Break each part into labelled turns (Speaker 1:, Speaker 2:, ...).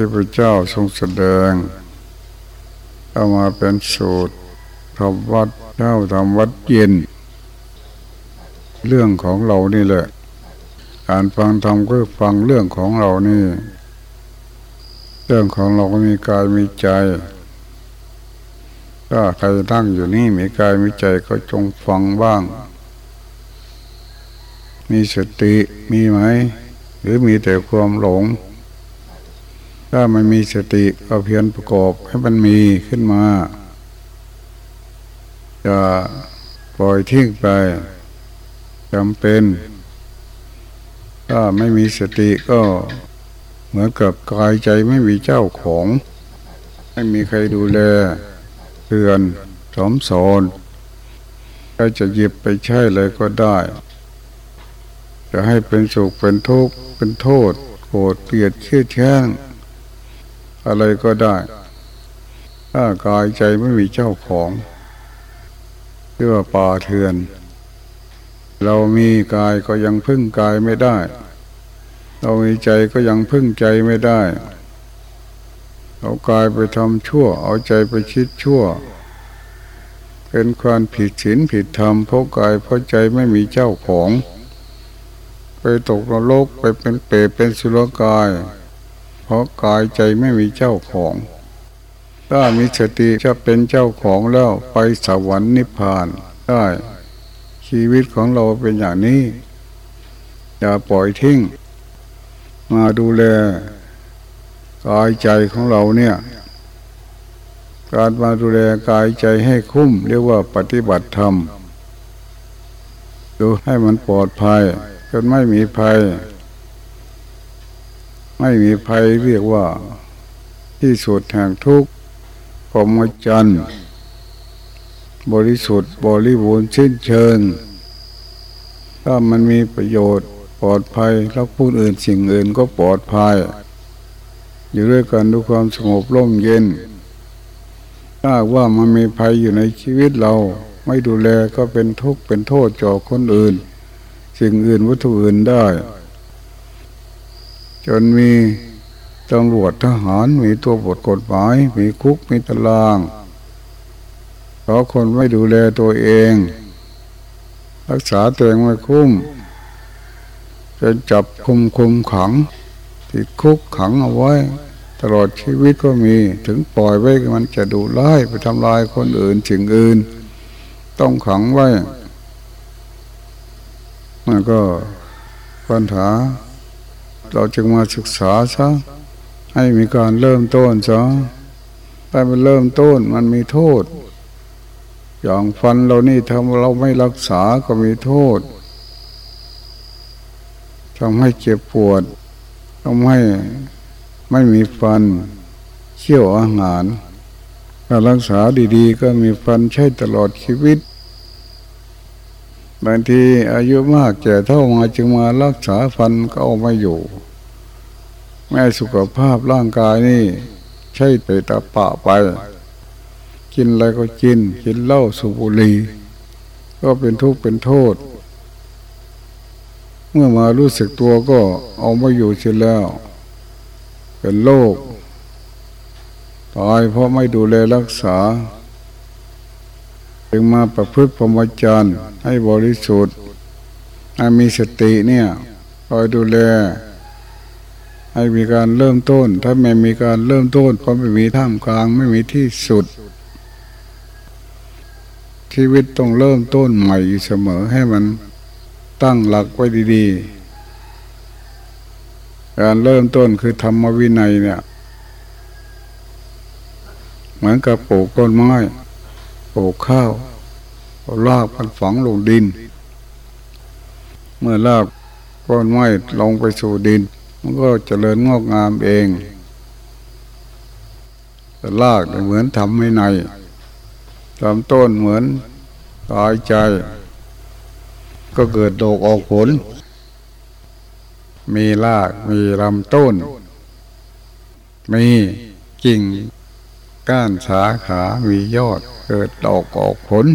Speaker 1: ที่พระเจ้าทรงแสดงเอามาเป็นสูตรทำวัดเจ้าทำวัดเย็น เรื่องของเรานี่แหละ การฟังธรรมก็ฟังเรื่องของเรานี่ เรื่องของเราก็มีกายมีใจถ้าใครตั้งอยู่นี่มีกายมีใจก็จงฟังบ้าง มีสติมีไหม หรือมีแต่ความหลง ถ้ามันมีสติก็เพียรประกอบให้มันมีขึ้นมาจะปล่อยทิ้งไปจำเป็น ถ้าไม่มีสติก็เหมือนกับกายใจไม่มีเจ้าของ ไม่มีใครดูแลเตือนสมสอนก็จะหยิบไปใช้เลยก็ได้ จะให้เป็นสุขเป็นทุกข์เป็นโทษ โกรธเกลียดเคียดแช่ง อะไรก็ได้ ถ้ากายใจไม่มีเจ้าของเรียกว่าป่าเถื่อน เรามีกายก็ยังพึ่งกายไม่ได้ เรามีใจก็ยังพึ่งใจไม่ได้ เอากายไปทำชั่ว เอาใจไปคิดชั่ว เป็นความผิดศีลผิดธรรมเพราะกายเพราะใจไม่มีเจ้าของ ไปตกนรกไปเป็นเปรตเป็นสุรกาย ราะกายใจไม่มีเจ้าของ ถ้ามีสติจะเป็นเจ้าของแล้วไปสวรรค์นิพพานได้ ชีวิตของเราเป็นอย่างนี้ อย่าปล่อยทิ้ง มาดูแลกายใจของเราเนี่ย การมาดูแลกายใจให้คุ้ม เรียกว่าปฏิบัติธรรม ดูให้มันปลอดภัยจนไม่มีภัย ไม่มีภัยเรียกว่า ที่สุดแห่งทุกข์พรมจรรย์บริสุทธิ์บริบูรณ์สิ้นเชิง ถ้ามันมีประโยชน์ปลอดภัยแล้วผู้อื่นสิ่งอื่นก็ปลอดภัย อยู่ด้วยกันด้วยความสงบร่มเย็น ถ้าว่ามันมีภัยอยู่ในชีวิตเรา ไม่ดูแลก็เป็นทุกข์เป็นโทษจอคนอื่น สิ่งอื่นวัตถุอื่นได้ นมีตำรวจทหารมีตัวบทกฎหมาย มีคุกมีตารางเพราะคนไม่ดูแลตัวเอง รักษาตัวเองไม่คุ้มจะจับคุมคุมขัง ติดคุกขังเอาไว้ ตลอดชีวิตก็มีถึงปล่อยไว้มันจะดูร้ายไปทำลายคนอื่นสิ่งอื่น ต้องขังไว้มันก็ปัญหา เราจึงมาศึกษาซะให้มีการเริ่มต้นซะถ้ามันเริ่มต้นมันมีโทษ อย่างฟันเรานี่ทำเราไม่รักษาก็มีโทษทำให้เจ็บปวดทำให้ไม่มีฟันเคี่ยวอาหารการรักษาดีๆ ก็มีฟันใช้ตลอดชีวิต บางทีอายุมากแก่เท่ามาจึงมารักษาฟันก็เอาไม่อยู่ แม่สุขภาพร่างกายนี่ ใช่ไปตาปะไป กินอะไรก็กิน กินเหล้าสุบุรีก็เป็นทุกข์เป็นโทษ เมื่อมารู้สึกตัวก็เอาไม่อยู่เสียแล้ว เป็นโรคตายเพราะไม่ดูแลรักษา จึงมาประพฤติพรหมจรรย์ให้บริสุทธิ์ให้มีสติเนี่ยคอยดูแล ให้มีการเริ่มต้น ถ้าไม่มีการเริ่มต้นก็ไม่มีท่ามกลางไม่มีที่สุด ชีวิตต้องเริ่มต้นใหม่เสมอให้มันตั้งหลักไว้ดีๆ การเริ่มต้นคือธรรมวินัยเนี่ย เหมือนกับปลูกต้นไม้ ปลูกข้าวเอาลากมันฝังลงดิน เมื่อลากต้นไม้ลงไปสู่ดิน มันก็เจริญงอกงามเองแต่ลากเหมือนทำไม่ในทำต้นเหมือนกายใจ ก็เกิดดอกออกผล มีรากมีลำต้น มีกิ่ง ก้านสาขามียอด เกิดดอกออกผล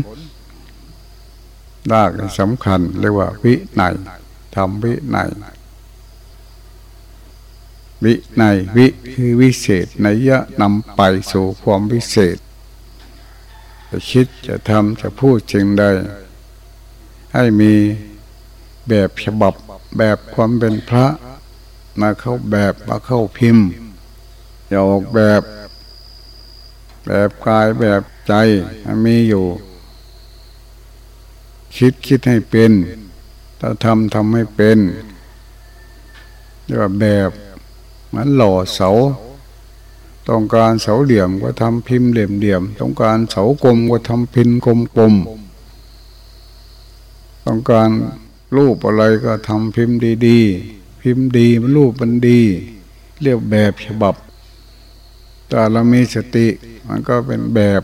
Speaker 1: รากสำคัญเรียกว่าวิไนทำวิไนวิในวิคือวิเศษในยะนำไปสู่ความวิเศษ จะคิดจะทำจะพูดจึงใด ให้มีแบบฉบับแบบความเป็นพระ มาเข้าแบบมาเข้าพิมพ์อย่าออกแบบ แบบกายแบบใจมีอยู่ คิดคิดให้เป็น ถ้าทำทำให้เป็นเรียกว่าแบบมันหล่อเสา ต้องการเสาเหลี่ยมก็ทำพิมพ์เหลี่ยมเหลี่ยม ต้องการเสากลมก็ทำพิมพ์กลมกลมต้องการรูปอะไรก็ทำพิมพ์ดีๆ พิมพ์ดีมันรูปมันดี เรียกแบบฉบับ แต่เรามีสติ มันก็เป็นแบบ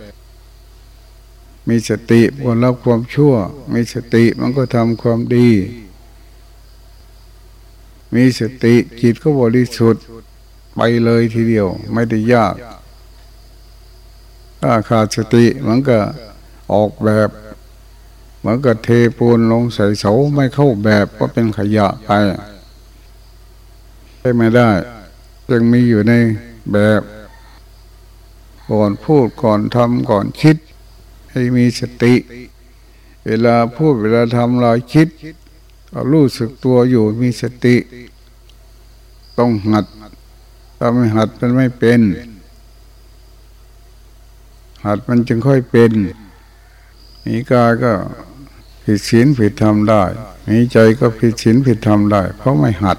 Speaker 1: มีสติบนรับความชั่ว มีสติมันก็ทำความดี มีสติจิตก็บริสุทธิ์ไปเลยทีเดียว ไม่ได้ยาก ถ้าขาดสติมันก็ออกแบบเหมือนกับเทปูนลงใส่เสาไม่เข้าแบบก็เป็นขยะไปใช่ไม่ได้ยังมีอยู่ในแบบ ก่อนพูดก่อนทำก่อนคิด ให้มีสติ เวลาพูดเวลาทำเราคิดก็รู้สึกตัวอยู่มีสติ ต้องหัดถ้าไม่หัดมันไม่เป็น หัดมันจึงค่อยเป็นมีกายก็ผิดศีลผิดธรรมได้มีใจก็ผิดศีลผิดธรรมได้ เพราะไม่หัด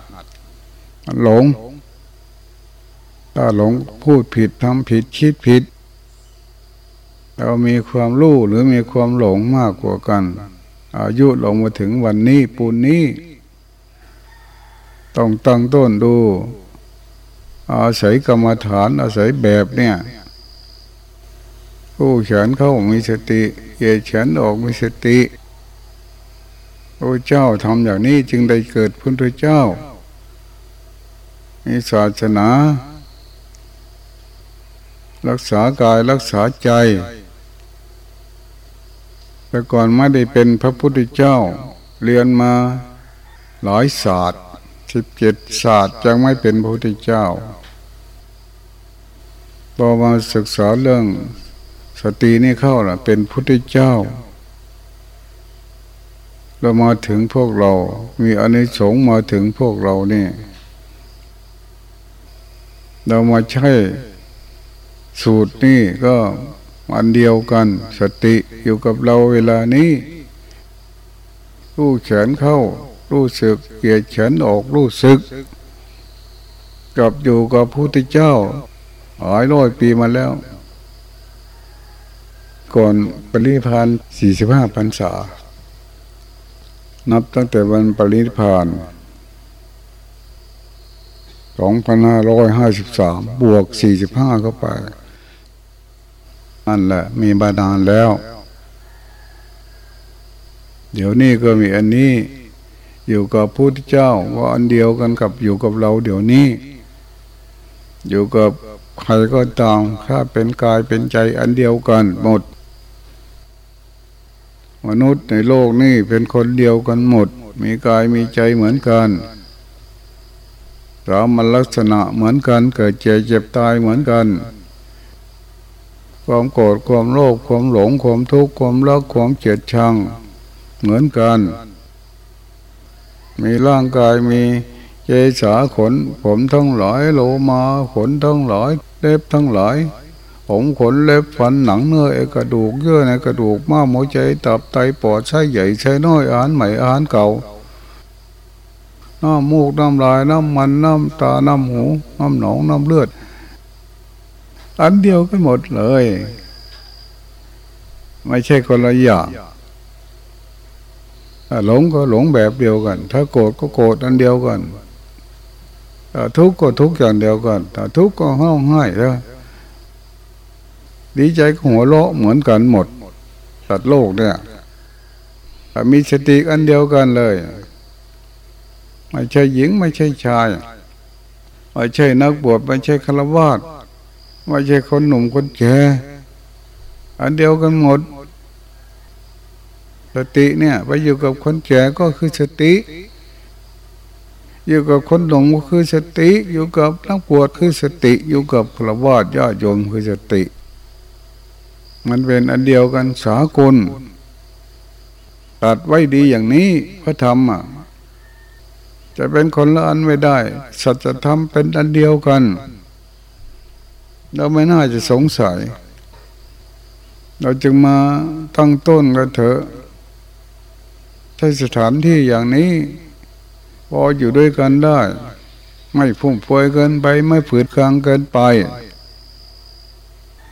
Speaker 1: หลง ถ้าหลงพูดผิดทำผิดคิดผิด เรามีความรู้หรือมีความหลงมากกว่ากัน อายุลงมาถึงวันนี้ปูนนี้ ต้องตั้งต้นดู อาศัยกรรมฐานอาศัยแบบเนี่ยผู้เขียนเข้ามีสติเยียเขียนออกมีสติพระเจ้าทำอย่างนี้จึงได้เกิดพุทธเจ้า มีศาสนา รักษากายรักษาใจ แต่ก่อนไม่ได้เป็นพระพุทธเจ้า เรียนมาหลายศาสตร์สิบเจ็ดศาสตร์ยังไม่เป็นพระพุทธเจ้าพอมาศึกษาเรื่องสตินี่เข้าล่ะ เป็นพุทธเจ้า เรามาถึงพวกเรา มีอนิสงส์มาถึงพวกเรานี่ เรามาใช้ สูตรนี่ก็อันเดียวกัน สติอยู่กับเราเวลานี้รู้เฉินเข้า รู้สึกเกียดเฉินออกรู้สึกกับอยู่กับพุทธเจ้าหลายร้อยปีมาแล้ว ก่อนปริพันธ์สี่สิบห้าพรรษา นับตั้งแต่วันปรินิพานสองพันห้าร้อยห้าสิบสามบวกสี่สิบห้าเข้าไป นั่นแหละ มีบาดาลแล้ว เดี๋ยวนี้ก็มีอันนี้ อยู่กับพุทธเจ้าว่าอันเดียวกันกับอยู่กับเรา เดี๋ยวนี้ อยู่กับใครก็ตามถ้าเป็นกายเป็นใจอันเดียวกันหมด มนุษย์ในโลกนี้เป็นคนเดียวกันหมด มีกายมีใจเหมือนกันสามัญลักษณะเหมือนกัน เกิดเจ็บเจ็บตายเหมือนกัน ความโกรธความโลภความหลงความทุกข์ความรักความเกลียดชัง เหมือนกัน มีร่างกายมีเจสาขน ผมทั้งหลายโลมาขนทั้งหลายเล็บทั้งหลาย ผมขนเล็บฟันหนังเนื้อเอกระดูกเยื่อในกระดูกม้ามหัวใจตับไตปอดใช้ใหญ่ใช้น้อยอาหารใหม่อาหารเก่าน้ำมูกน้ำลายน้ำมันน้ำตาน้ำหูน้ำหนองน้ำเลือด อันเดียวกันหมดเลย ไม่ใช่คนละอย่างถ้าหลงก็หลงแบบเดียวกัน ถ้าโกรธก็โกรธอันเดียวกันถ้าทุกข์ก็ทุกข์อย่างเดียวกันถ้าทุกข์ก็ห้องไห้แล้วดีใจหัวเราะเหมือนกันหมดสัตว์โลกเนี่ยมีสติอันเดียวกันเลย ไม่ใช่หญิงไม่ใช่ชาย ไม่ใช่นักบวชไม่ใช่ฆราวาส ไม่ใช่คนหนุ่มคนแก่อันเดียวกันหมด สติเนี่ยไปอยู่กับคนแก่ก็คือสติ อยู่กับคนหลงก็คือสติ อยู่กับนักปวดคือสติ อยู่กับพระวาดญาโยมคือสติ มันเป็นอันเดียวกันสากลตัดไว้ดีอย่างนี้พระธรรมอะจะเป็นคนละอันไม่ได้ สัจธรรมเป็นอันเดียวกัน เราไม่น่าจะสงสัย เราจึงมาตั้งต้นกันเถอะใช้สถานที่อย่างนี้ พออยู่ด้วยกันได้ ไม่พุ่งพวยเกินไป ไม่ฝืดกลางเกินไป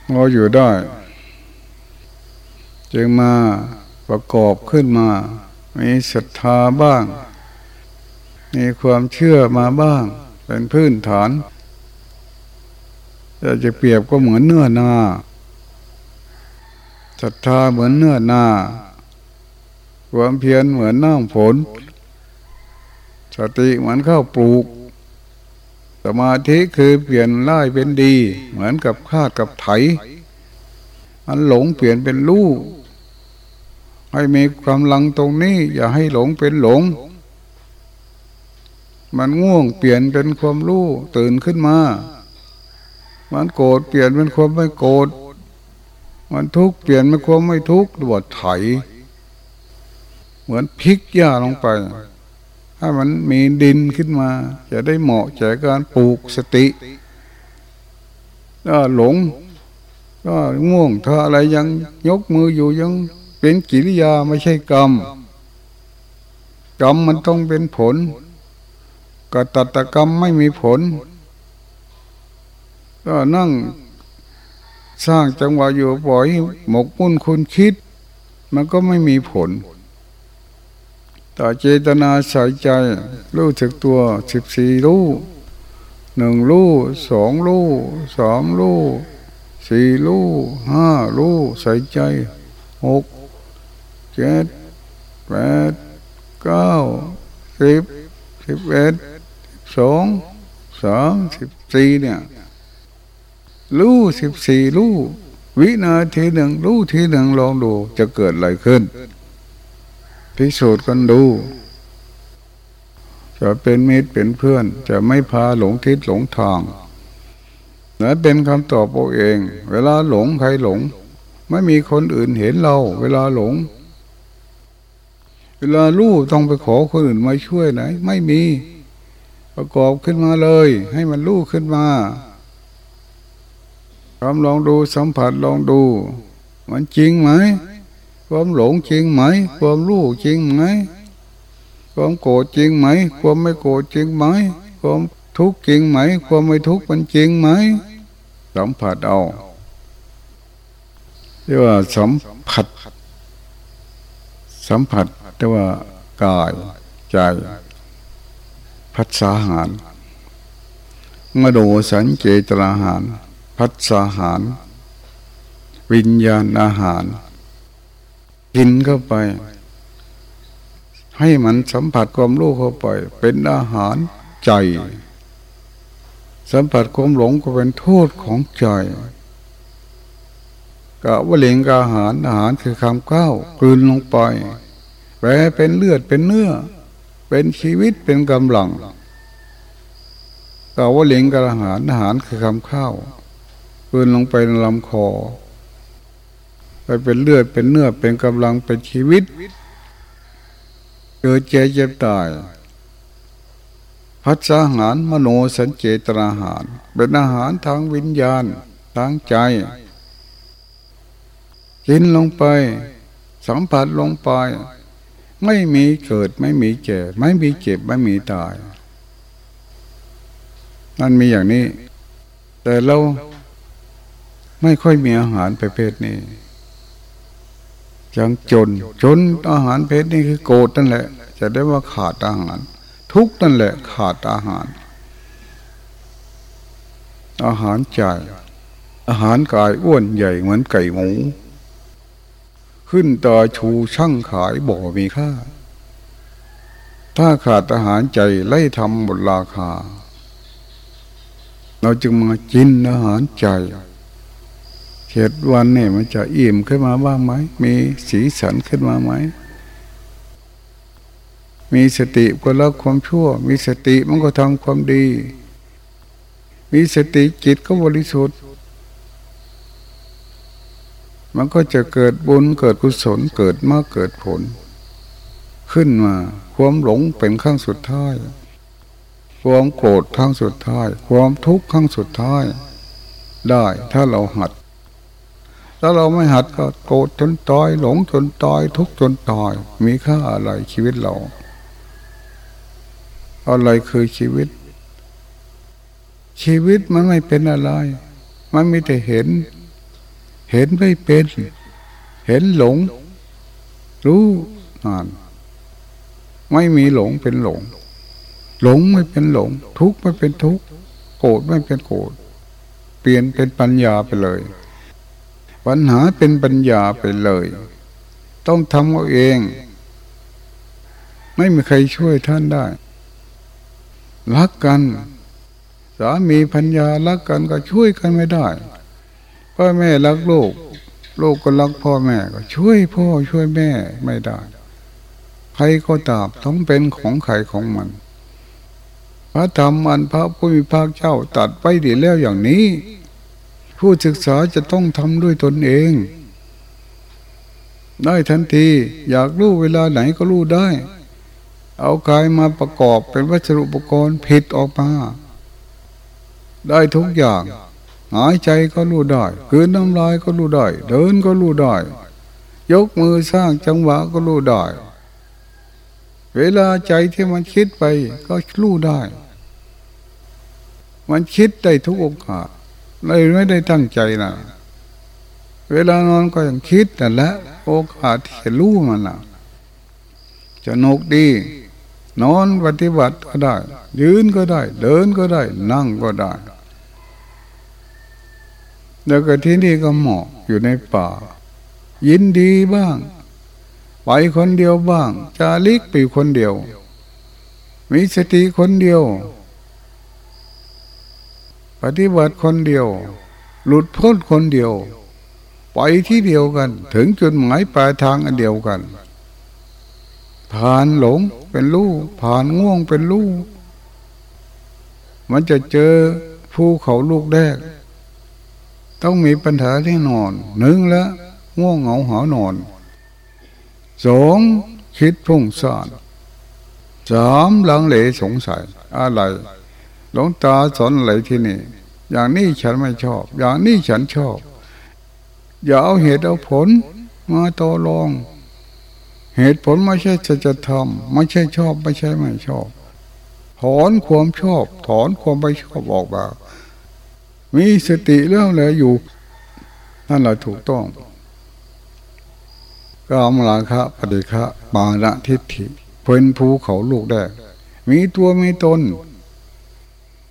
Speaker 1: พออยู่ได้ จึงมาประกอบขึ้นมา มีศรัทธาบ้าง มีความเชื่อมาบ้าง เป็นพื้นฐาน จะจะเปรียบก็เหมือนเนื้อนาศรัทธาเหมือนเนื้อนาความเพียรเหมือนน้ำฝน สติเหมือนข้าวปลูก สมาธิคือเปลี่ยนร้ายเป็นดี เหมือนกับคาดกับไถมันหลงเปลี่ยนเป็นรู้ให้มีกำลังตรงนี้ อย่าให้หลงเป็นหลง มันง่วงเปลี่ยนเป็นความรู้ตื่นขึ้นมา มันโกรธเปลี่ยนเป็นความไม่โกรธมันทุกข์เปลี่ยนเป็นความไม่ทุกข์บวดไถ เหมือนพลิกหญ้าลงไป ถ้ามันมีดินขึ้นมา จะได้เหมาะแก่การปลูกสติถ้าหลงก็ง่วงถ้าอะไรยังยกมืออยู่ยังเป็นกิริยาไม่ใช่กรรมกรรมมันต้องเป็นผลกตัตกรรมไม่มีผล ก็นั่งสร้างจังหวะอยู่ปล่อยหมกมุ่นคุณคิด มันก็ไม่มีผลต่เจตนาใส่ใจ รู้จักตัวสิบสี่รู้หนึ่งรู้สองรู้สามรู้สี่รู้ห้ารู้ใส่ใจหกเจ็ดแปดเก้าสิบสิบเอ็ดสองสามสิบสี่เนี่ย รู้สิบสี่รู้วินาทีหนึ่งรู้ทีหนึ่งลองดูจะเกิดอะไรขึ้น พิสูจน์กันดู จะเป็นมิตรเป็นเพื่อน จะไม่พาหลงทิศหลงทางนั่นเป็นคำตอบตัวเอง เวลาหลงใครหลง ไม่มีคนอื่นเห็นเรา เวลาหลง เวลาลู่ต้องไปขอคนอื่นมาช่วยไหน ไม่มี ประกอบขึ้นมาเลย ให้มันลู่ขึ้นมา ทำลองดูสัมผัสลองดู มันจริงไหม ความหลงจริงไหม ความรู้จริงไหม ความโกรธจริงไหม ความไม่โกรธจริงไหม ความทุกข์จริงไหม ความไม่ทุกข์มันจริงไหม สัมผัสเอาเรียกว่าสัมผัส สัมผัสแต่ว่ากายใจพัฒนาหารมโดสันเจตนาหาร พัฒนาหาร วิญญาณอาหาร กินเข้าไป ให้มันสัมผัสความรู้เข้าไป เป็นอาหารใจ สัมผัสความหลงก็เป็นโทษของใจกะว่าเลงกอาหารอาหารคือคำก้าวกลืนลงไปแปลเป็นเลือดเป็นเนื้อ เป็นชีวิตเป็นกำลังกล่าวว่าเลงกับอาหารอาหารคือคำข้าว ปืนลงไปในลำคอ ไปเป็นเลือดเป็นเนื้อเป็นกำลังเป็นชีวิตเกิดเจ็บเจ็บตาย พัฒนาหารมโนสัญเจตนาหาร เป็นอาหารทางวิญญาณทางใจ กินลงไป สัมผัสลงไป ไม่มีเกิดไม่มีเจ็บไม่มีเจ็บไม่มีตายมันมีอย่างนี้ แต่เรา ไม่ค่อยมีอาหารประเภทนี้ยังจน จนอาหารเพศนี้คือโกรธนั่นแหละ จะได้ว่าขาดอาหาร ทุกนั่นแหละ ขาดอาหาร อาหารใจอาหารกายอ้วนใหญ่เหมือนไก่หมูขึ้นต่อชูช่างขายบ่มีค่า ถ้าขาดอาหารใจไล่ทำหมดราคา เราจึงมากินอาหารใจ เจ็ดวันเนี่ยมันจะอิ่มขึ้นมาบ้างไหม มีสีสันขึ้นมาไหม มีสติก็ละความชั่ว มีสติมันก็ทำความดี มีสติจิตก็บริสุทธิ์ มันก็จะเกิดบุญเกิดกุศลเกิดมากเกิดผล ขึ้นมาความหลงเป็นขั้งสุดท้ายความโกรธขั้งสุดท้าย ความทุกข์ขั้งสุดท้าย ได้ถ้าเราหัด ถ้าเราไม่หัดก็โกรธจนตายหลงจนตายทุกจนตาย มีค่าอะไรชีวิตเรา อะไรคือชีวิต ชีวิตมันไม่เป็นอะไร มันมีแต่เห็น เห็นไม่เป็น เห็นหลง รู้อ่านไม่มีหลงเป็นหลง หลงไม่เป็นหลง ทุกข์ไม่เป็นทุกข์โกรธไม่เป็นโกรธเปลี่ยนเป็นปัญญาไปเลย ปัญหาเป็นปัญญาไปเลย ต้องทำเอาเอง ไม่มีใครช่วยท่านได้ รักกัน สามีพัญญารักกันก็ช่วยกันไม่ได้พ่อแม่รักลูกลูกก็รักพ่อแม่ก็ช่วยพ่อช่วยแม่ไม่ได้ ใครก็ตามต้องเป็นของใครของมัน พระธรรมอันพระผู้มีพระเจ้าตัดไปดีแล้วอย่างนี้ ผู้ศึกษาจะต้องทำด้วยตนเอง ได้ทันทีอยากรู้เวลาไหนก็รู้ได้ เอากายมาประกอบเป็นวัสดุอุปกรณ์ผิดออกมา ได้ทุกอย่างหายใจก็รู้ได้คืนน้ำลายก็รู้ได้ เดินก็รู้ได้ ยกมือสร้างจังหวะก็รู้ได้ เวลาใจที่มันคิดไปก็รู้ได้ มันคิดได้ทุกโอกาส เลยไม่ได้ตั้งใจนะเวลานอนก็ยังคิดแต่ละ โอกาสที่จะรู้มันนะจะนกดี นอนปฏิบัติก็ได้ ยืนก็ได้ เดินก็ได้ นั่งก็ได้แล้วก็ที่นี่ก็เหมาะอยู่ในป่า ยินดีบ้าง ไปคนเดียวบ้าง จาลิกไปคนเดียว มีสติคนเดียว ปฏิบัติคนเดียว หลุดพ้นคนเดียว ไปที่เดียวกัน ถึงจุดหมายปลายทางอันเดียวกัน ผ่านหลงเป็นลูกผ่านง่วงเป็นลูกมันจะเจอภูเขาลูกแรก ต้องมีปัญหาที่นอนหนึ่งแล้วง่วงเหงาหานอนสองคิดพุ่งซ่านสามหลังเหลสงสัยอะไร หลวงตาสอนอะไรที่นี่ อย่างนี้ฉันไม่ชอบ อย่างนี้ฉันชอบ อย่าเอาเหตุเอาผล มาต่อรอง เหตุผลไม่ใช่จะจะทำไม่ใช่ชอบ ไม่ใช่ไม่ชอบ ถอนความชอบ ถอนความไม่ชอบออกมามีสติเรื่องอะไรอยู่นั่นแหละถูกต้องกามราคะปฏิฆะบาละทิฏฐิเพิ่นภูเขาลูกได้มีตัวมีตน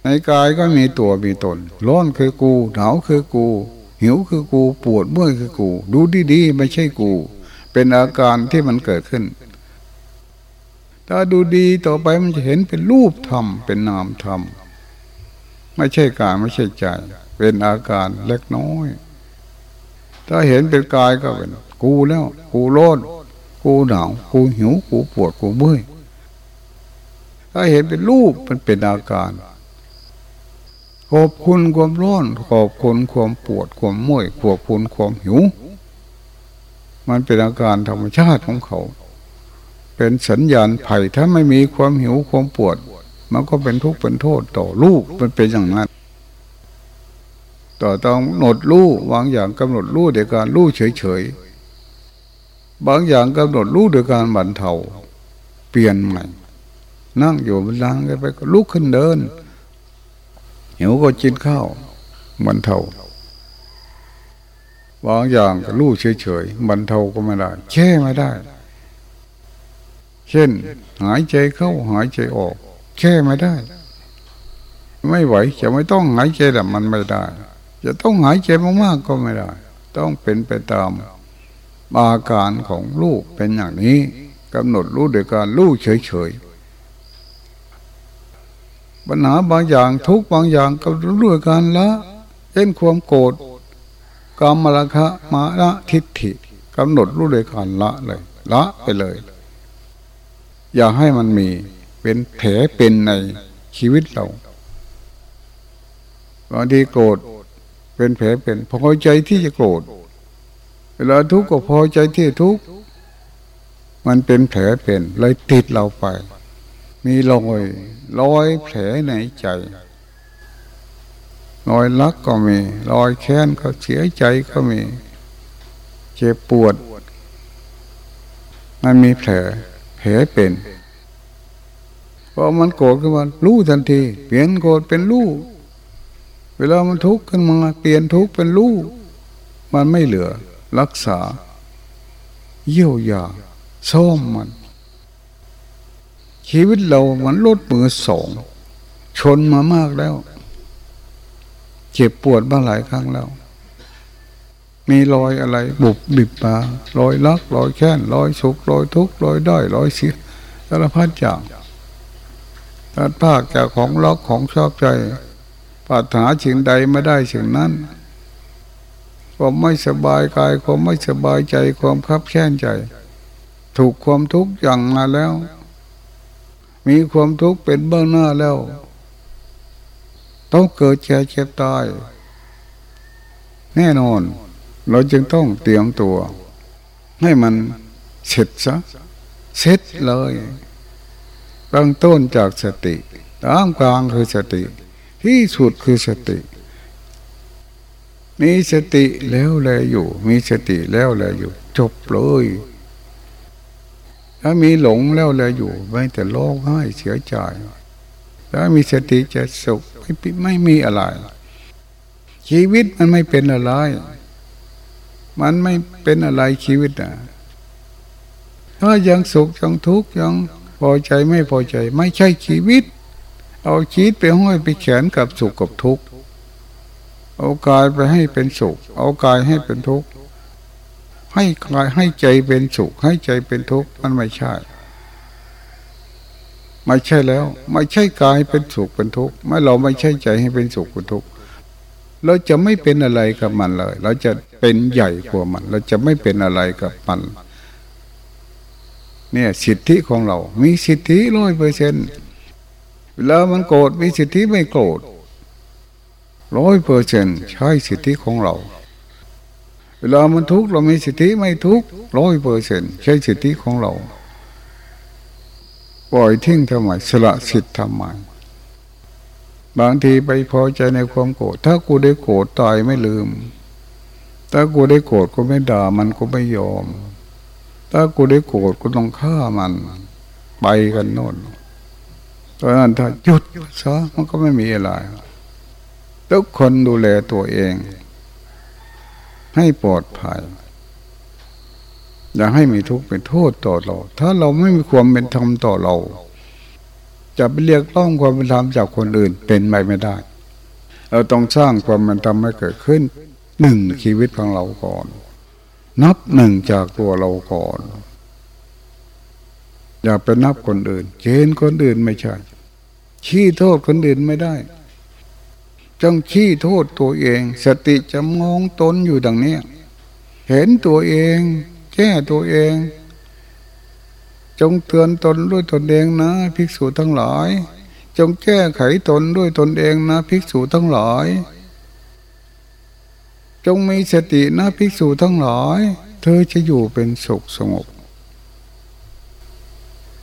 Speaker 1: ในกายก็มีตัวมีตน ร้อนคือกู หนาวคือกู หิวคือกู ปวดเมื่อยคือกู ดูดีๆไม่ใช่กู เป็นอาการที่มันเกิดขึ้น ถ้าดูดีต่อไปมันจะเห็นเป็นรูปธรรม เป็นนามธรรม ไม่ใช่กายไม่ใช่ใจ เป็นอาการเล็กน้อย ถ้าเห็นเป็นกายก็เป็น กูแล้ว กูร้อน กูหนาว กูหิว กูปวด กูเมื่อย ถ้าเห็นเป็นรูปมันเป็นอาการ ขอบคุณความร้อน ขอบคุณความปวดความเมื่อยขอบคุณความหิว มันเป็นอาการธรรมชาติของเขา เป็นสัญญาณภัยถ้าไม่มีความหิวความปวด มันก็เป็นทุกข์เป็นโทษต่อลูกมันเป็นอย่างนั้นต่อต้องหนดลูกวางอย่างกำหนดลูกเดียการลูกเฉยๆบางอย่างกำหนดลูกเดียการบันเทาเปลี่ยนใหม่ นั่งอยู่บนล่างไปก็ลุกขึ้นเดิน หิวก็กินข้าวมันเท่าบางอย่างก็รู้เฉยๆมันเท่าก็ไม่ได้แช่ไม่ได้ เช่น หายใจเข้าหายใจออกแช่ไม่ได้ ไม่ไหวจะไม่ต้องหายใจแต่มันไม่ได้ จะต้องหายใจมากๆก็ไม่ได้ ต้องเป็นไปตามอาการของลูกเป็นอย่างนี้กำหนดรู้โดยการรู้เฉยๆ ปัญหาบางอย่างทุกบางอย่างก็รู้ด้วยกันละเช่นความโกรธกรรมราคะมาละทิฏฐิกำหนดรู้ด้วยกันละเลย ละไปเลย อย่าให้มันมีเป็นแผลเป็นในชีวิตเราบางทีโกรธเป็นแผลเป็นพอใจที่จะโกรธเวลาทุกข์ก็พอใจที่ทุกข์มันเป็นแผลเป็นเลยติดเราไป มีรอยรอยแผลในใจรอยรักก็มีรอยแค้นก็เสียใจก็มี เจ็บปวด มันมีแผลแผลเป็นพอมันโกรธขึ้นมารู้ทันที เปลี่ยนโกรธเป็นรู้เวลามันทุกข์ขึ้นมาเปลี่ยนทุกข์เป็นรู้มันไม่เหลือ รักษา เยี่ยวยาซ่อมมัน ชีวิตเรามันลดมือสอง ชนมามากแล้ว เจ็บปวดมาหลายครั้งแล้ว มีรอยอะไร บุบบิบมารอยลักรอยแค้นรอยสุกรอยทุกข์รอยด้อยรอยเสียสารพัดอย่างตัดภาคจากของล็อกของชอบใจปรารถนาสิ่งใดไม่ได้สิ่งนั้นความไม่สบายกายความไม่สบายใจความคับแค้นใจ ถูกความทุกข์อย่างมาแล้ว มีความทุกข์เป็นเบื้องหน้าแล้ว ต้องเกิดแก่เจ็บตาย แน่นอน เราจึงต้องเตรียมตัว ให้มันเสร็จซะเสร็จเลยตั้งต้นจากสติตามกลางคือสติ ที่สุดคือสติ มีสติแล้วแลอยู่ มีสติแล้วแลอยู่ จบเลย ถ้ามีหลงแล้วแลอยู่ไม่แต่ร้องไห้เสียใจถ้ามีสติจะสุขไม่ไม่มีอะไร ชีวิตมันไม่เป็นอะไร มันไม่เป็นอะไรชีวิตนะถ้ายังสุขยังทุกข์ยังพอใจไม่พอใจ ไม่ใช่ชีวิต เอาชีวิตไปห้อยไปแขนกับสุขกับทุกข์เอากายไปให้เป็นสุข เอากายให้เป็นทุกข์ ให้กายให้ใจเป็นสุข ให้ใจเป็นทุกข์มันไม่ใช่ ไม่ใช่แล้ว ไม่ใช่กายเป็นสุขเป็นทุกข์ไม่เราไม่ใช่ใจให้เป็นสุขเป็นทุกข์เราจะไม่เป็นอะไรกับมันเลย เราจะเป็นใหญ่กว่ามัน เราจะไม่เป็นอะไรกับมันเนี่ยสิทธิของเรา มีสิทธิร้อยเปอร์เซ็นต์เวลามันโกรธมีสิทธิไม่โกรธร้อยเปอร์เซ็นต์ใช่สิทธิของเรา เวลามันทุกข์เรามีสิทธิไม่ทุกข์ร้อยเปอร์เซ็นต์ใช่สิทธิของเรา ปล่อยทิ้งทำไมสละสิทธิ์ทำไมบางทีไปพอใจในความโกรธถ้ากูได้โกรธตายไม่ลืม ถ้ากูได้โกรธก็ไม่ด่ามันก็ไม่ยอม ถ้ากูได้โกรธก็ต้องฆ่ามัน ไปกันโน่นตอนนั้นถ้าหยุดซะมันก็ไม่มีอะไรทุกคนดูแลตัวเอง ให้ปลอดภัย อย่าให้มีทุกข์เป็นโทษต่อเรา ถ้าเราไม่มีความเป็นธรรมต่อเรา จะไปเรียกร้องความเป็นธรรมจากคนอื่นเป็นไปไม่ได้ เราต้องสร้างความเป็นธรรมให้เกิดขึ้นหนึ่งชีวิตของเราก่อน นับหนึ่งจากตัวเราก่อน อย่าไปนับคนอื่นเกณฑ์คนอื่นไม่ใช่ชี้โทษคนอื่นไม่ได้ จงชี้โทษตัวเอง สติจะมองตนอยู่ดังนี้ เห็นตัวเอง แก้ตัวเอง จงเตือนตนด้วยตนเองนะภิกษุทั้งหลาย จงแก้ไขตนด้วยตนเองนะภิกษุทั้งหลาย จงมีสตินะภิกษุทั้งหลาย เธอจะอยู่เป็นสุขสงบ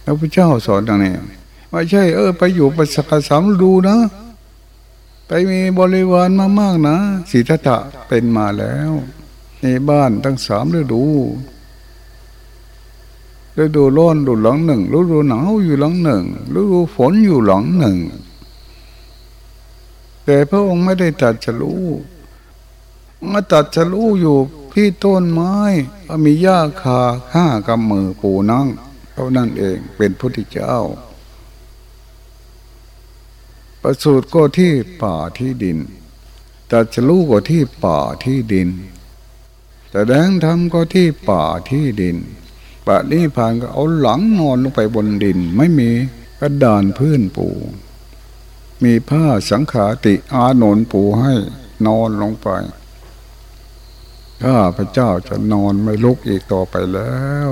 Speaker 1: พระพุทธเจ้าสอนอย่างนี้ไม่ใช่ เออ ไปอยู่ปัสสกสามดูนะ ไปมีบริวารมามากนะสิทธัตะเป็นมาแล้ว ในบ้านตั้งสามฤดูฤดูร้อนดูหลังหนึ่งฤดูหนาวอยู่หลังหนึ่งฤดูฝนอยู่หลังหนึ่ง แต่พระองค์ไม่ได้ตัดฉลูมาตัดฉลูอยู่ที่ต้นไม้มีหญ้าคาข้ากำมือปูนั่งเท่านั้นเองเป็นพุทธเจ้า ประสูตรก็ที่ป่าที่ดินตัดฉลูก็ที่ป่าที่ดินแต่แดงทำก็ที่ป่าที่ดินปะนี้ผ่านก็เอาหลังนอนลงไปบนดิน ไม่มีกระดานพื้นปู มีผ้าสังขาติอาโนนปูให้นอนลงไปข้าพระเจ้าจะนอนไม่ลุกอีกต่อไปแล้ว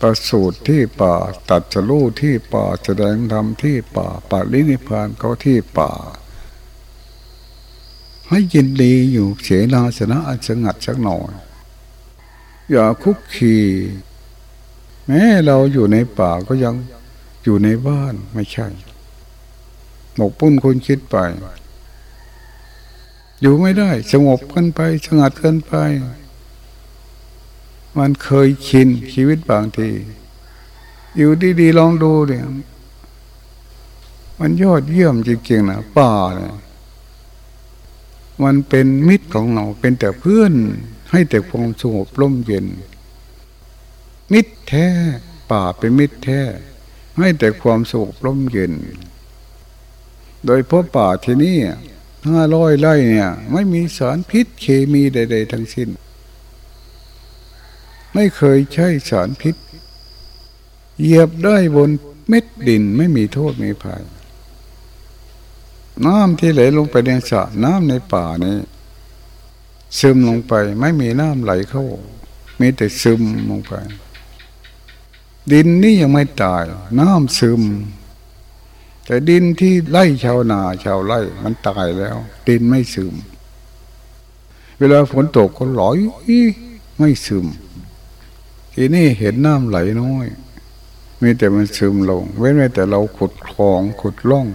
Speaker 1: ประสูตรที่ป่า ตัดสรู้ที่ป่า แสดงธรรมที่ป่าปาลินิพานเขาที่ป่า ให้ยินดีอยู่เสนาสนะอันสงัดสักหน่อย อย่าคุกคีแม้เราอยู่ในป่าก็ยังอยู่ในบ้านไม่ใช่หมกปุ้นคุณคิดไป อยู่ไม่ได้ สงบกันไปสงัดกันไป มันเคยชินชีวิตบางที อยู่ดีๆลองดูเนี่ยมันยอดเยี่ยมจริงๆนะป่าเนี่ยมันเป็นมิตรของเราเป็นแต่เพื่อนให้แต่ความสงบร่มเย็น มิตรแท้ ป่าเป็นมิตรแท้ ให้แต่ความสงบร่มเย็น โดยเพราะป่าที่นี่ห้าร้อยไร่เนี่ย ไม่มีสารพิษเคมีใด ๆ ทั้งสิ้น ไม่เคยใช้สารพิษ เหยียบได้บนเม็ดดินไม่มีโทษไม่ภัย น้ำที่ไหลลงไปในสระน้ำในป่านี้ ซึมลงไปไม่มีน้ำไหลเข้า มีแต่ซึมลงไป ดินนี่ยังไม่ตาย น้ำซึม แต่ดินที่ไล่ชาวนาชาวไร่มันตายแล้ว ดินไม่ซึม เวลาฝนตกก็ไหลไม่ซึม ทีนี้เห็นน้ำไหลน้อย มีแต่มันซึมลง เว้นไว้แต่เราขุดคลองขุดล่อง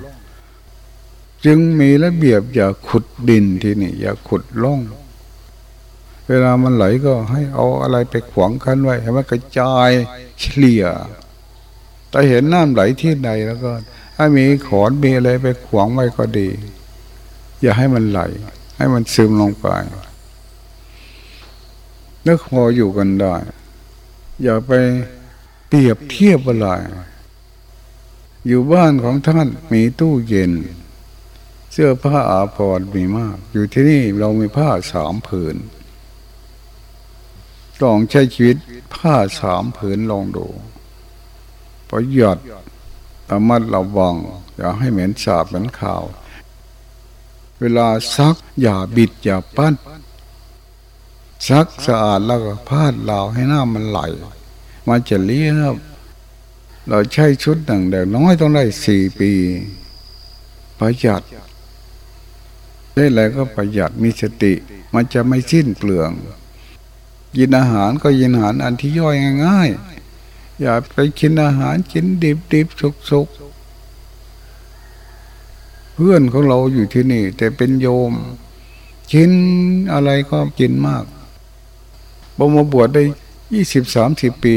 Speaker 1: จึงมีระเบียบอย่าขุดดินที่นี่ อย่าขุดล่อง เวลามันไหลก็ให้เอาอะไรไปขวางกันไว้ให้มันกระจายเฉลี่ยแต่เห็นน้ำไหลที่ใดแล้วก็ ถ้ามีขอนมีอะไรไปขวางไว้ก็ดี อย่าให้มันไหล ให้มันซึมลงไปนึกพออยู่กันได้ อย่าไปเปรียบเทียบอะไรอยู่บ้านของท่านมีตู้เย็น เสื้อผ้าอาภรณ์มีมาก อยู่ที่นี่เรามีผ้าสามผืนลองใช้ชีวิตผ้าสามผืนลองดูประหยัดระมัดระวังอย่าให้เหม็นสาบเหม็นข่าว เวลาซักอย่าบิดอย่าปั้น ซักสะอาดแล้วก็พาดเหลาให้หน้ามันไหลมันจะเลี้ยบเราใช้ชุดหนึ่งเดียวน้อยต้องได้สี่ปีประหยัด ได้อะไรก็ประหยัดมีสติ มันจะไม่สิ้นเปลือง กินอาหารก็ยินอาหารอันที่ย่อยง่ายๆ อย่าไปกินอาหารกินดิบดิบสุกสุกเพื่อนของเราอยู่ที่นี่ แต่เป็นโยมกินอะไรก็กินมาก บมาบวชได้ยี่สิบสามสิบปี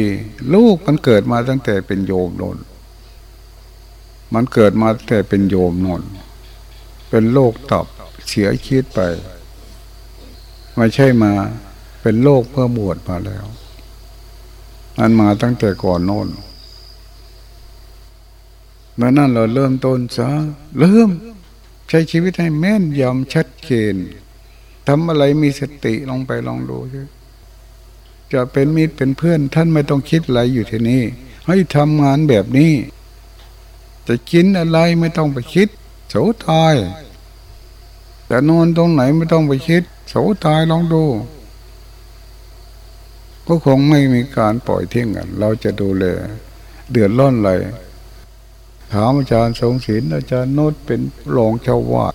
Speaker 1: ลูกมันเกิดมาตั้งแต่เป็นโยมนนมันเกิดมาตั้งแต่เป็นโยมนนเป็นโรคตับเสียคิดไปไม่ใช่มาเป็นโลกเพื่อบวชมาแล้วมันมาตั้งแต่ก่อนโน้นดังนั้นเราเริ่มต้นซะเริ่มใช้ชีวิตให้แม่นยำชัดเจนทำอะไรมีสติลงไปลองดู จะเป็นมิตรเป็นเพื่อน ท่านไม่ต้องคิดอะไรอยู่ที่นี่ให้ทำงานแบบนี้ จะกินอะไรไม่ต้องไปคิดโสตายแต่นอนตรงไหนไม่ต้องไปคิดโสตายลองดูก็คงไม่มีการปล่อยทิ้งกัน เราจะดูแลเดือดร้อนอะไรถามอาจารย์ทรงศิลอาจารย์โนดเป็นรองชาววาด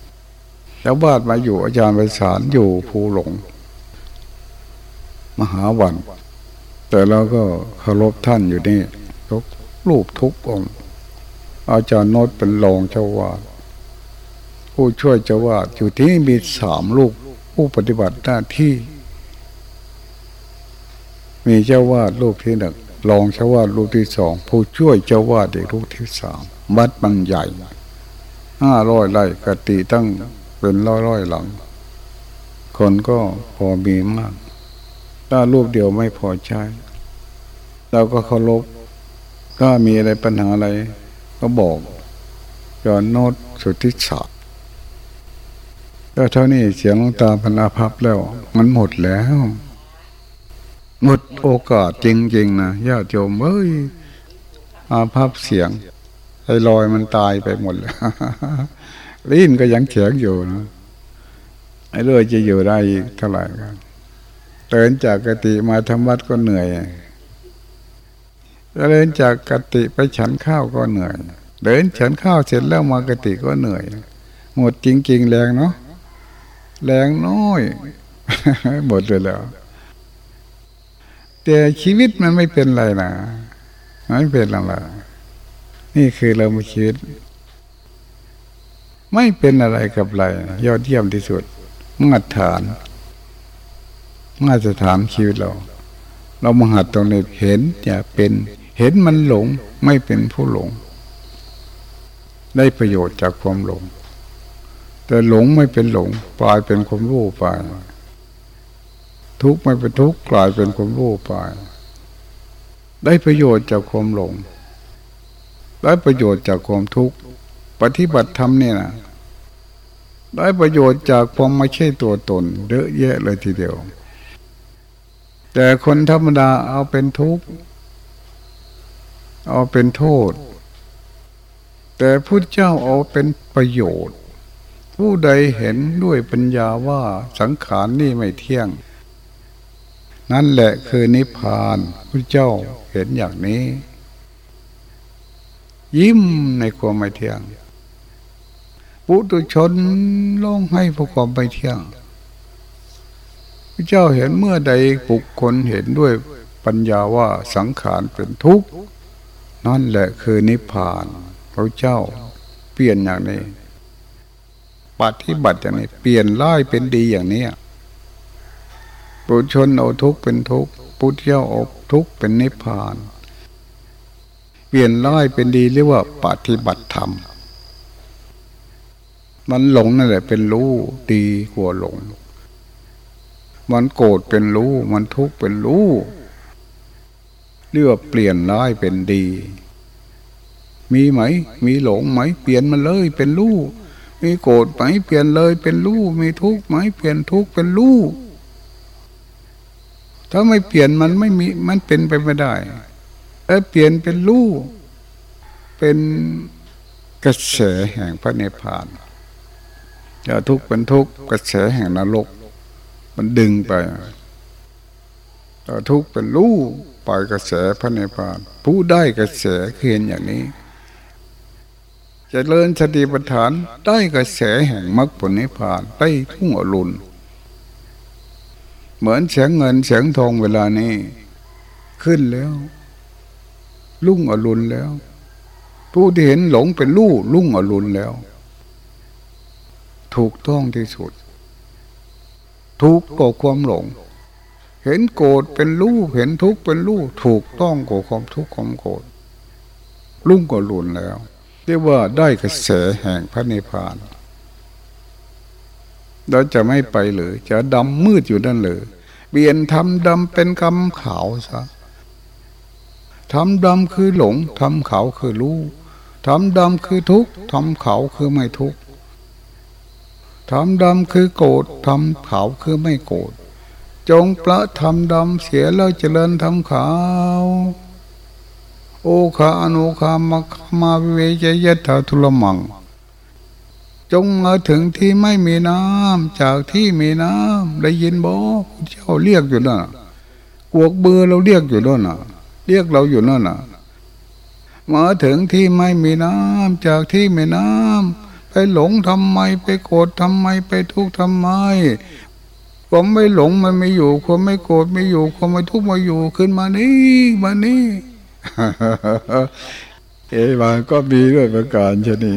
Speaker 1: ชาววาดมาอยู่อาจารย์ไปสารอยู่ภูหลง มหาวัน แต่เราก็เคารพท่านอยู่นี่ทุกรูปทุกองค์อาจารย์โนดเป็นรองชาววาดผู้ช่วยเจ้าวาดอยู่ที่มีสามลูกผู้ปฏิบัติหน้าที่ มีเจ้าวาดลูกที่หนึ่งรองเจ้าวาดลูกที่สองผู้ช่วยเจ้าวาดอีกลูกที่สามวัดบางใหญ่ห้าร้อยไร่กติตั้งเป็นร้อยร้อยหลัง คนก็พอมีมาก ถ้ารูปเดียวไม่พอใช้ เราก็เคารพก็มีอะไรปัญหาอะไร ก็บอกย้อนโนดสุทธิศาสตร์ก็เท่านี้เสียงตาพันอาภัพแล้ว มันหมดแล้ว หมดโอกาสจริงๆนะญาติโยมเอ้ยอาภัพเสียงไอ้ลอยมันตายไปหมดแล้วลิ้นก็ยังเขียงอยู่นะไอ้เลื่อยจะอยู่ได้เท่าไหร่กัน เตือนจากกติมาทำวัดก็เหนื่อยเดินจากกติไปฉันข้าวก็เหนื่อย เดินฉันข้าวเสร็จแล้วมากติก็เหนื่อย หมดจริง ๆ แรงเนาะแรงน้อยหมดเลยแล้ว แต่ชีวิตมันไม่เป็นไรนะไม่เป็นอะไรนี่คือเรามาคิดไม่เป็นอะไรกับอะไรยอดเยี่ยมที่สุดมาตรฐาน มาตรฐานชีวิตเรา เรามาหัดตรงนี้เห็นอย่าเป็นเห็นมันหลงไม่เป็นผู้หลง ได้ประโยชน์จากความหลง แต่หลงไม่เป็นหลงกลายเป็นความรู้ไปทุกข์ไม่เป็นทุกข์กลายเป็นความรู้ไปได้ประโยชน์จากความหลง ได้ประโยชน์จากความทุกข์ปฏิบัติธรรมเนี่ยนะได้ประโยชน์จากความไม่ใช่ตัวตนเยอะแยะเลยทีเดียว แต่คนธรรมดาเอาเป็นทุกข์ เอาเป็นโทษ แต่พุทธเจ้าเอาเป็นประโยชน์ ผู้ใดเห็นด้วยปัญญาว่าสังขารนี่ไม่เที่ยง นั่นแหละคือนิพพานพุทธเจ้าเห็นอย่างนี้ ยิ้มในความไม่เที่ยงปุถุชนร้องให้เพราะความไม่เที่ยง พระเจ้าเห็นเมื่อใดบุคคลเห็นด้วยปัญญาว่าสังขารเป็นทุกข์นั่นแหละคือนิพพานพระเจ้าเปลี่ยนอย่างนี้ปฏิบัติอย่างนี้เปลี่ยนร้ายเป็นดีอย่างนี้ปุชนเอาทุกข์เป็นทุกข์ปุถุเจ้าเอาทุกข์เป็นนิพพาน เปลี่ยนร้ายเป็นดีเรียกว่าปฏิบัติธรรม มันหลงนั่นแหละเป็นรู้ดีกว่าหลง มันโกรธเป็นรู้ มันทุกข์เป็นรู้เรียกเปลี่ยนร้ายเป็นดี มีไหม มีหลงไหม เปลี่ยนมันเลยเป็นรู้มีโกรธไหมเปลี่ยนเลยเป็นรู้ มีทุกข์ไหมเปลี่ยนทุกข์เป็นรู้ ถ้าไม่เปลี่ยนมันไม่มีมันเป็นไปไม่ได้ถ้าเปลี่ยนเป็นรู้เป็นกระแสแห่งพระเนพานจะทุกข์เป็นทุกข์กระแสแห่งนรก มันดึงไปจะทุกเป็นรู้ปล่อยกระแสพระนิพพานผู้ได้กระแสเขียนอย่างนี้จะเลิญสติปัฏฐานได้กระแสแห่งมรรคผลนิพพานได้ทุ่งอรุณเหมือนแสงเงินแสงทองเวลานี้ ขึ้นแล้ว ลุ่งอรุณแล้ว ผู้ที่เห็นหลงเป็นลู่ลุ่งอรุณแล้ว ถูกต้องที่สุด ทุกข์ก็ความหลง เห็นโกรธเป็นรู้เห็นทุกข์เป็นรู้ถูกต้องกับความทุกข์ความโกรธลุ่งก็หลุนแล้วเรียกว่าได้กระแสแห่งพระนิพพานเราจะไม่ไปหรือจะดำมืดอยู่นั่นเลยเปลี่ยนทำดำเป็นกำขาวซะทำดำคือหลงทำขาวคือรู้ทำดำคือทุกข์ทำขาวคือไม่ทุกข์ ทำดำคือโกรธทำขาวคือไม่โกรธจงประทำดำเสียแล้วเจริญทำขาว โอคาอนุคามามาเวเจยถาทุลมัง จงมาถึงที่ไม่มีน้ำจากที่มีน้ำได้ยินบ่เจ้าเรียกอยู่นั่นกวกเบือเราเรียกอยู่นั่นน่ะเรียกเราอยู่นั่นน่ะมาถึงที่ไม่มีน้ำจากที่มีน้ำ ไปหลงทำไมไปโกรธทำไมไปทุกข์ทำไมความไม่หลงมันไม่อยู่ความไม่โกรธไม่อยู่ความไม่ทุกข์มาอยู่ขึ้นมานี่มานี่เอ๋มาก็มีด้วยประการชนี